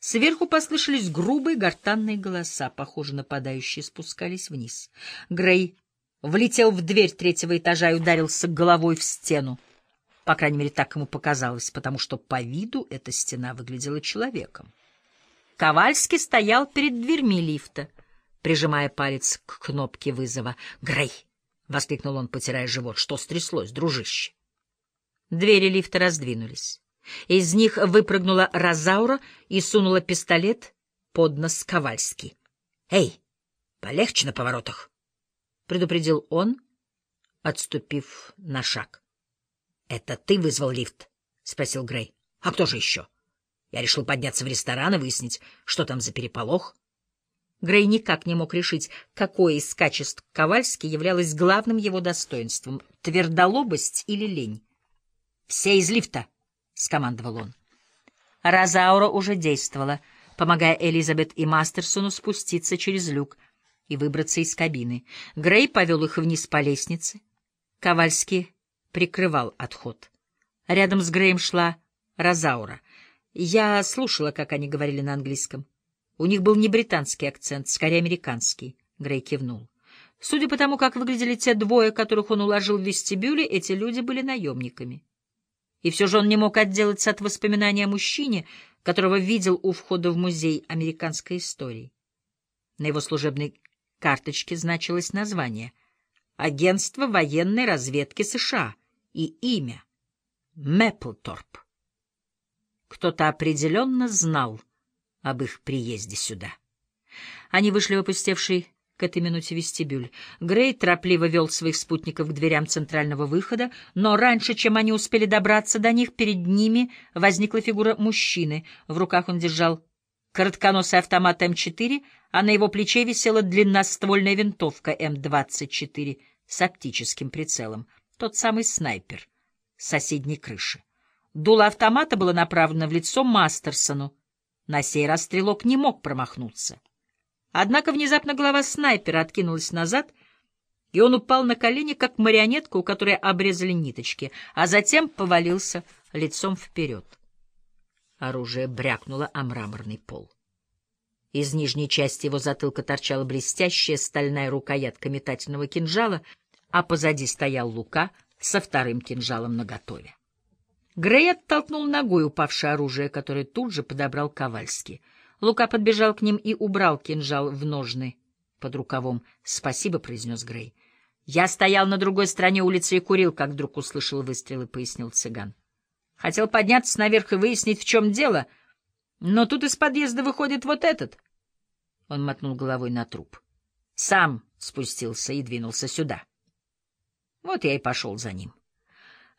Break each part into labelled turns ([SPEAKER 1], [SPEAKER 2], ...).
[SPEAKER 1] Сверху послышались грубые гортанные голоса, похоже, нападающие спускались вниз. Грей влетел в дверь третьего этажа и ударился головой в стену. По крайней мере, так ему показалось, потому что по виду эта стена выглядела человеком. Ковальский стоял перед дверьми лифта, прижимая палец к кнопке вызова. «Грей!» — воскликнул он, потирая живот. «Что стряслось, дружище?» Двери лифта раздвинулись. Из них выпрыгнула Розаура и сунула пистолет под нос Ковальски. — Эй, полегче на поворотах! — предупредил он, отступив на шаг. — Это ты вызвал лифт? — спросил Грей. — А кто же еще? Я решил подняться в ресторан и выяснить, что там за переполох. Грей никак не мог решить, какое из качеств Ковальски являлось главным его достоинством — твердолобость или лень. — Все из лифта! —— скомандовал он. Розаура уже действовала, помогая Элизабет и Мастерсону спуститься через люк и выбраться из кабины. Грей повел их вниз по лестнице. Ковальский прикрывал отход. Рядом с Греем шла Розаура. Я слушала, как они говорили на английском. У них был не британский акцент, скорее американский. Грей кивнул. Судя по тому, как выглядели те двое, которых он уложил в вестибюле, эти люди были наемниками. И все же он не мог отделаться от воспоминания о мужчине, которого видел у входа в музей американской истории. На его служебной карточке значилось название «Агентство военной разведки США» и имя — Мэпплторп. Кто-то определенно знал об их приезде сюда. Они вышли в опустевший к этой минуте вестибюль. Грей торопливо вел своих спутников к дверям центрального выхода, но раньше, чем они успели добраться до них, перед ними возникла фигура мужчины. В руках он держал коротконосый автомат М4, а на его плече висела длинноствольная винтовка М24 с оптическим прицелом, тот самый снайпер с соседней крыши. Дуло автомата было направлено в лицо Мастерсону. На сей раз стрелок не мог промахнуться. Однако внезапно голова снайпера откинулась назад, и он упал на колени, как марионетка, у которой обрезали ниточки, а затем повалился лицом вперед. Оружие брякнуло о мраморный пол. Из нижней части его затылка торчала блестящая стальная рукоятка метательного кинжала, а позади стоял Лука со вторым кинжалом наготове. Грей оттолкнул ногой упавшее оружие, которое тут же подобрал Ковальский — Лука подбежал к ним и убрал кинжал в ножны под рукавом. «Спасибо», — произнес Грей. «Я стоял на другой стороне улицы и курил, как вдруг услышал выстрелы», — пояснил цыган. «Хотел подняться наверх и выяснить, в чем дело, но тут из подъезда выходит вот этот». Он мотнул головой на труп. Сам спустился и двинулся сюда. Вот я и пошел за ним.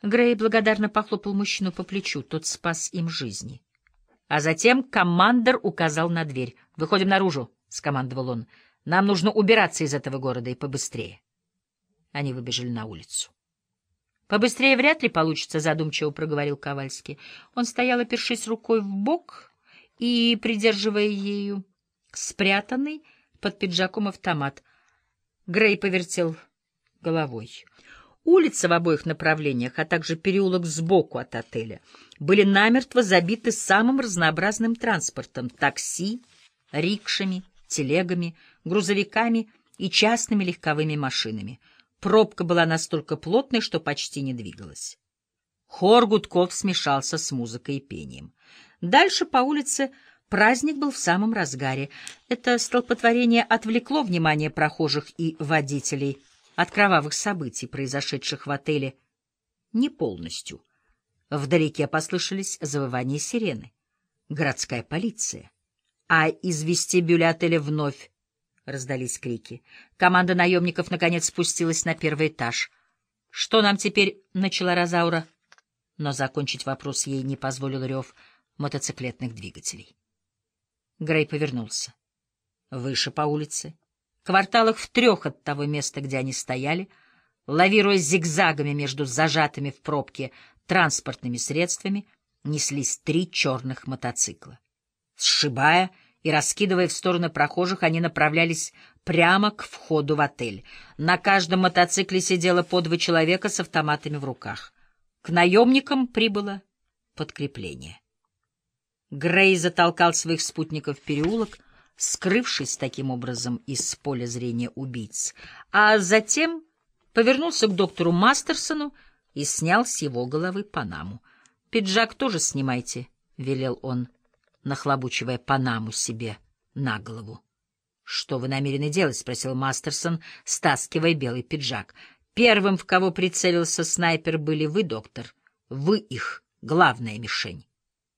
[SPEAKER 1] Грей благодарно похлопал мужчину по плечу, тот спас им жизни. А затем командир указал на дверь. «Выходим наружу», — скомандовал он. «Нам нужно убираться из этого города и побыстрее». Они выбежали на улицу. «Побыстрее вряд ли получится», — задумчиво проговорил Ковальский. Он стоял, опершись рукой в бок и придерживая ею спрятанный под пиджаком автомат. Грей повертел головой. Улица в обоих направлениях, а также переулок сбоку от отеля были намертво забиты самым разнообразным транспортом — такси, рикшами, телегами, грузовиками и частными легковыми машинами. Пробка была настолько плотной, что почти не двигалась. Хор гудков смешался с музыкой и пением. Дальше по улице праздник был в самом разгаре. Это столпотворение отвлекло внимание прохожих и водителей — от кровавых событий, произошедших в отеле, не полностью. Вдалеке послышались завывания сирены. Городская полиция. А из вестибюля отеля вновь раздались крики. Команда наемников наконец спустилась на первый этаж. «Что нам теперь?» — начала Розаура. Но закончить вопрос ей не позволил рев мотоциклетных двигателей. Грей повернулся. Выше по улице кварталах в трех от того места, где они стояли, лавируя зигзагами между зажатыми в пробке транспортными средствами, неслись три черных мотоцикла. Сшибая и раскидывая в стороны прохожих, они направлялись прямо к входу в отель. На каждом мотоцикле сидело по два человека с автоматами в руках. К наемникам прибыло подкрепление. Грей затолкал своих спутников в переулок, скрывшись таким образом из поля зрения убийц, а затем повернулся к доктору Мастерсону и снял с его головы панаму. «Пиджак тоже снимайте», — велел он, нахлобучивая панаму себе на голову. «Что вы намерены делать?» — спросил Мастерсон, стаскивая белый пиджак. «Первым, в кого прицелился снайпер, были вы, доктор. Вы их главная мишень».